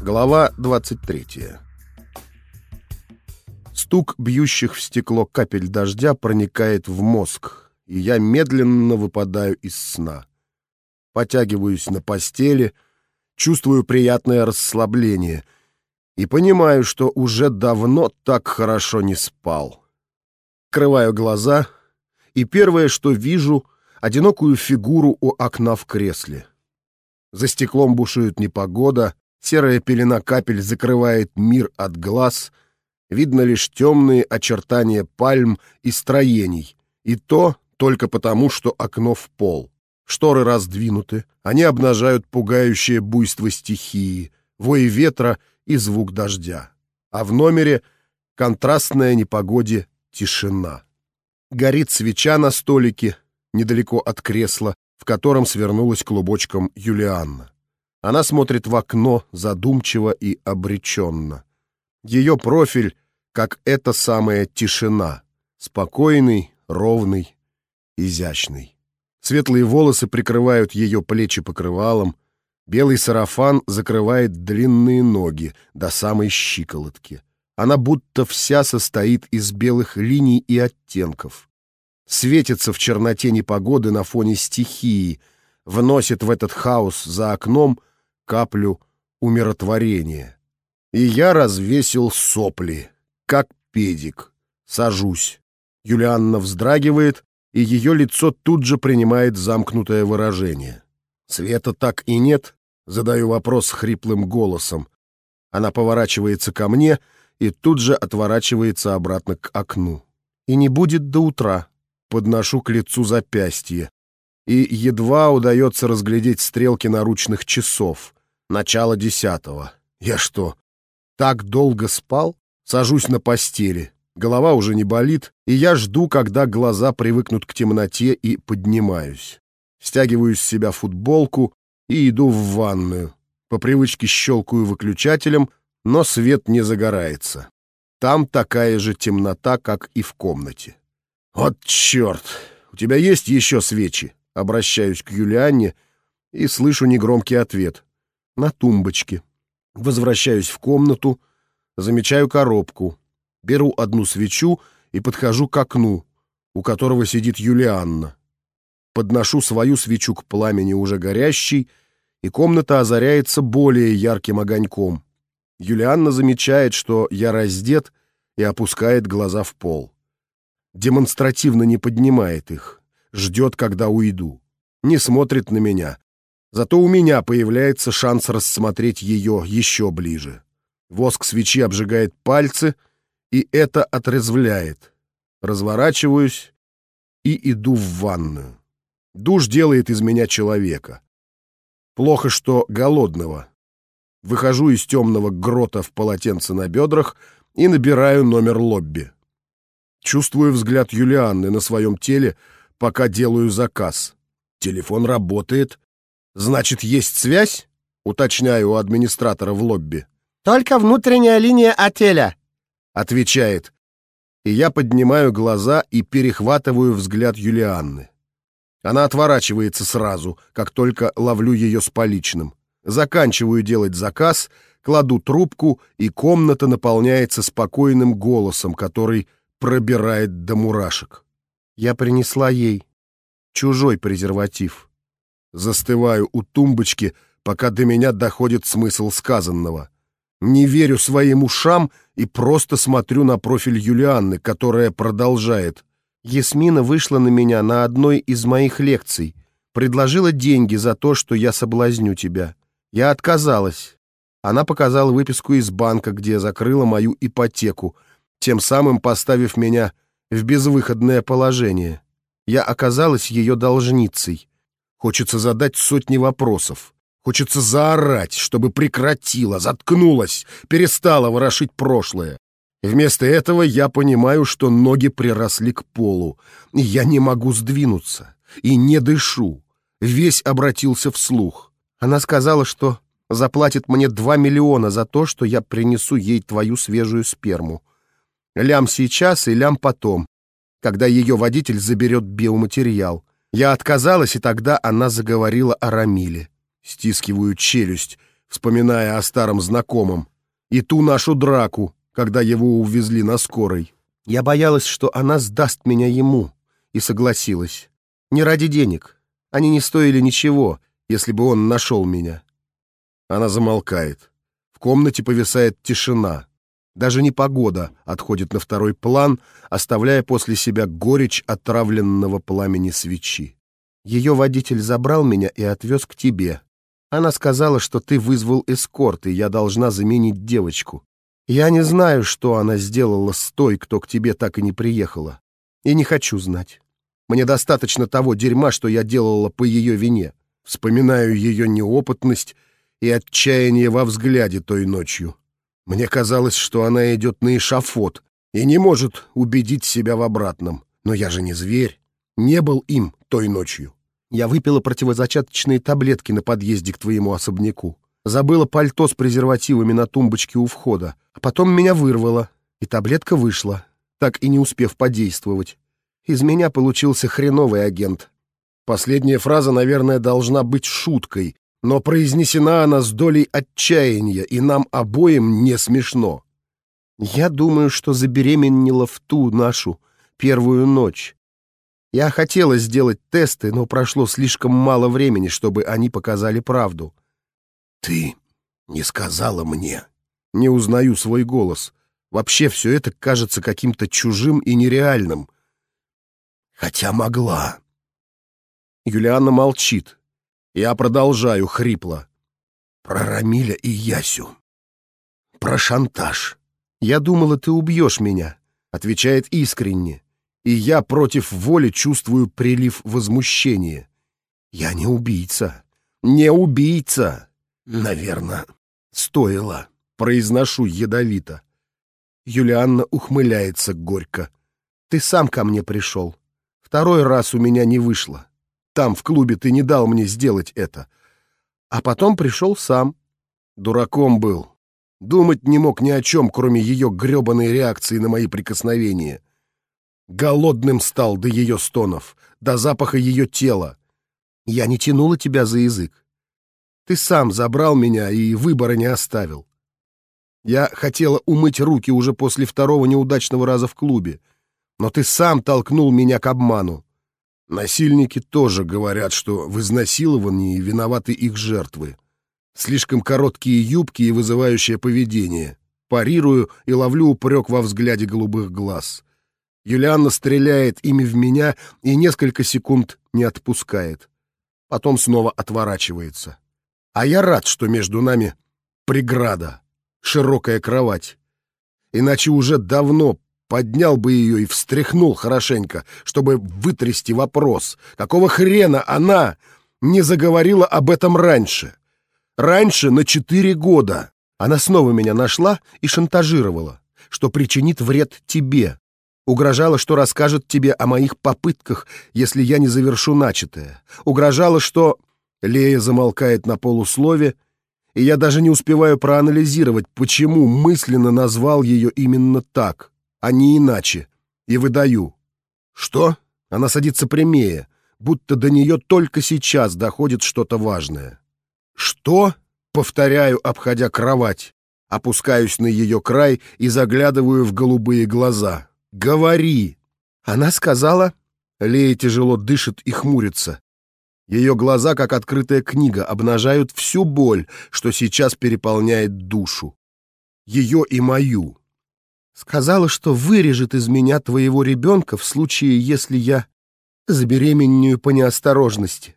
Глава 23 Стук бьющих в стекло капель дождя проникает в мозг, и я медленно выпадаю из сна. Потягиваюсь на постели, чувствую приятное расслабление и понимаю, что уже давно так хорошо не спал. Крываю глаза, и первое, что вижу — одинокую фигуру у окна в кресле. За стеклом бушует непогода, серая пелена капель закрывает мир от глаз, видно лишь темные очертания пальм и строений, и то только потому, что окно в пол. Шторы раздвинуты, они обнажают пугающее буйство стихии, вой ветра и звук дождя. А в номере контрастная непогоде тишина. Горит свеча на столике, недалеко от кресла, в котором свернулась клубочком Юлианна. Она смотрит в окно задумчиво и обреченно. Ее профиль, как эта самая тишина, спокойный, ровный, изящный. Светлые волосы прикрывают ее плечи покрывалом, белый сарафан закрывает длинные ноги до самой щиколотки. Она будто вся состоит из белых линий и оттенков. Светится в черноте непогоды на фоне стихии, вносит в этот хаос за окном каплю умиротворения. И я развесил сопли, как педик. Сажусь. Юлианна вздрагивает, и ее лицо тут же принимает замкнутое выражение. Света так и нет, задаю вопрос хриплым голосом. Она поворачивается ко мне — и тут же отворачивается обратно к окну. И не будет до утра. Подношу к лицу запястье. И едва удается разглядеть стрелки наручных часов. Начало десятого. Я что, так долго спал? Сажусь на постели. Голова уже не болит, и я жду, когда глаза привыкнут к темноте, и поднимаюсь. Стягиваю с себя футболку и иду в ванную. По привычке щелкаю выключателем, но свет не загорается. Там такая же темнота, как и в комнате. «Вот черт! У тебя есть еще свечи?» Обращаюсь к Юлианне и слышу негромкий ответ. «На тумбочке». Возвращаюсь в комнату, замечаю коробку, беру одну свечу и подхожу к окну, у которого сидит Юлианна. Подношу свою свечу к пламени уже горящей, и комната озаряется более ярким огоньком. Юлианна замечает, что я раздет, и опускает глаза в пол. Демонстративно не поднимает их, ждет, когда уйду. Не смотрит на меня. Зато у меня появляется шанс рассмотреть ее еще ближе. Воск свечи обжигает пальцы, и это отрезвляет. Разворачиваюсь и иду в ванную. Душ делает из меня человека. Плохо, что голодного. Выхожу из темного грота в полотенце на бедрах и набираю номер лобби. Чувствую взгляд Юлианны на своем теле, пока делаю заказ. Телефон работает. Значит, есть связь? Уточняю у администратора в лобби. «Только внутренняя линия отеля», — отвечает. И я поднимаю глаза и перехватываю взгляд Юлианны. Она отворачивается сразу, как только ловлю ее с поличным. Заканчиваю делать заказ, кладу трубку, и комната наполняется спокойным голосом, который пробирает до мурашек. Я принесла ей чужой презерватив. Застываю у тумбочки, пока до меня доходит смысл сказанного. Не верю своим ушам и просто смотрю на профиль Юлианны, которая продолжает. Ясмина вышла на меня на одной из моих лекций, предложила деньги за то, что я соблазню тебя. Я отказалась. Она показала выписку из банка, где закрыла мою ипотеку, тем самым поставив меня в безвыходное положение. Я оказалась ее должницей. Хочется задать сотни вопросов. Хочется заорать, чтобы прекратила, заткнулась, перестала ворошить прошлое. Вместо этого я понимаю, что ноги приросли к полу, я не могу сдвинуться, и не дышу. Весь обратился вслух. Она сказала, что заплатит мне два миллиона за то, что я принесу ей твою свежую сперму. Лям сейчас и лям потом, когда ее водитель заберет биоматериал. Я отказалась, и тогда она заговорила о Рамиле. Стискиваю челюсть, вспоминая о старом знакомом, и ту нашу драку, когда его увезли на скорой. Я боялась, что она сдаст меня ему, и согласилась. Не ради денег. Они не стоили ничего, если бы он нашел меня. Она замолкает. В комнате повисает тишина. Даже не погода отходит на второй план, оставляя после себя горечь отравленного пламени свечи. Ее водитель забрал меня и отвез к тебе. Она сказала, что ты вызвал эскорт, и я должна заменить девочку. Я не знаю, что она сделала с той, кто к тебе так и не приехала. И не хочу знать. Мне достаточно того дерьма, что я делала по ее вине. Вспоминаю ее неопытность и отчаяние во взгляде той ночью. Мне казалось, что она идет на эшафот и не может убедить себя в обратном. Но я же не зверь. Не был им той ночью. Я выпила противозачаточные таблетки на подъезде к твоему особняку. Забыла пальто с презервативами на тумбочке у входа. А потом меня вырвало, и таблетка вышла, так и не успев подействовать. Из меня получился хреновый агент. Последняя фраза, наверное, должна быть шуткой, но произнесена она с долей отчаяния, и нам обоим не смешно. Я думаю, что забеременела в ту нашу первую ночь. Я хотела сделать тесты, но прошло слишком мало времени, чтобы они показали правду. «Ты не сказала мне». Не узнаю свой голос. Вообще все это кажется каким-то чужим и нереальным. Хотя могла. Юлианна молчит. Я продолжаю хрипло. Про Рамиля и Ясю. Про шантаж. «Я думала, ты убьешь меня», — отвечает искренне. И я против воли чувствую прилив возмущения. Я не убийца. Не убийца. Наверное, стоило, произношу ядовито. Юлианна ухмыляется горько. Ты сам ко мне пришел. Второй раз у меня не вышло. Там, в клубе, ты не дал мне сделать это. А потом пришел сам. Дураком был. Думать не мог ни о чем, кроме ее гребаной реакции на мои прикосновения. Голодным стал до ее стонов, до запаха ее тела. Я не тянула тебя за язык. Ты сам забрал меня и выбора не оставил. Я хотела умыть руки уже после второго неудачного раза в клубе, но ты сам толкнул меня к обману. Насильники тоже говорят, что в изнасиловании виноваты их жертвы. Слишком короткие юбки и вызывающее поведение. Парирую и ловлю упрек во взгляде голубых глаз. Юлианна стреляет ими в меня и несколько секунд не отпускает. Потом снова отворачивается. А я рад, что между нами преграда, широкая кровать. Иначе уже давно поднял бы ее и встряхнул хорошенько, чтобы вытрясти вопрос, какого хрена она не заговорила об этом раньше. Раньше на четыре года. Она снова меня нашла и шантажировала, что причинит вред тебе. Угрожала, что расскажет тебе о моих попытках, если я не завершу начатое. Угрожала, что... Лея замолкает на полуслове, и я даже не успеваю проанализировать, почему мысленно назвал ее именно так, а не иначе, и выдаю. Что? Она садится прямее, будто до нее только сейчас доходит что-то важное. Что? Повторяю, обходя кровать. Опускаюсь на ее край и заглядываю в голубые глаза. «Говори!» Она сказала... Лея тяжело дышит и хмурится. Ее глаза, как открытая книга, обнажают всю боль, что сейчас переполняет душу. Ее и мою. Сказала, что вырежет из меня твоего ребенка в случае, если я забеременею по неосторожности.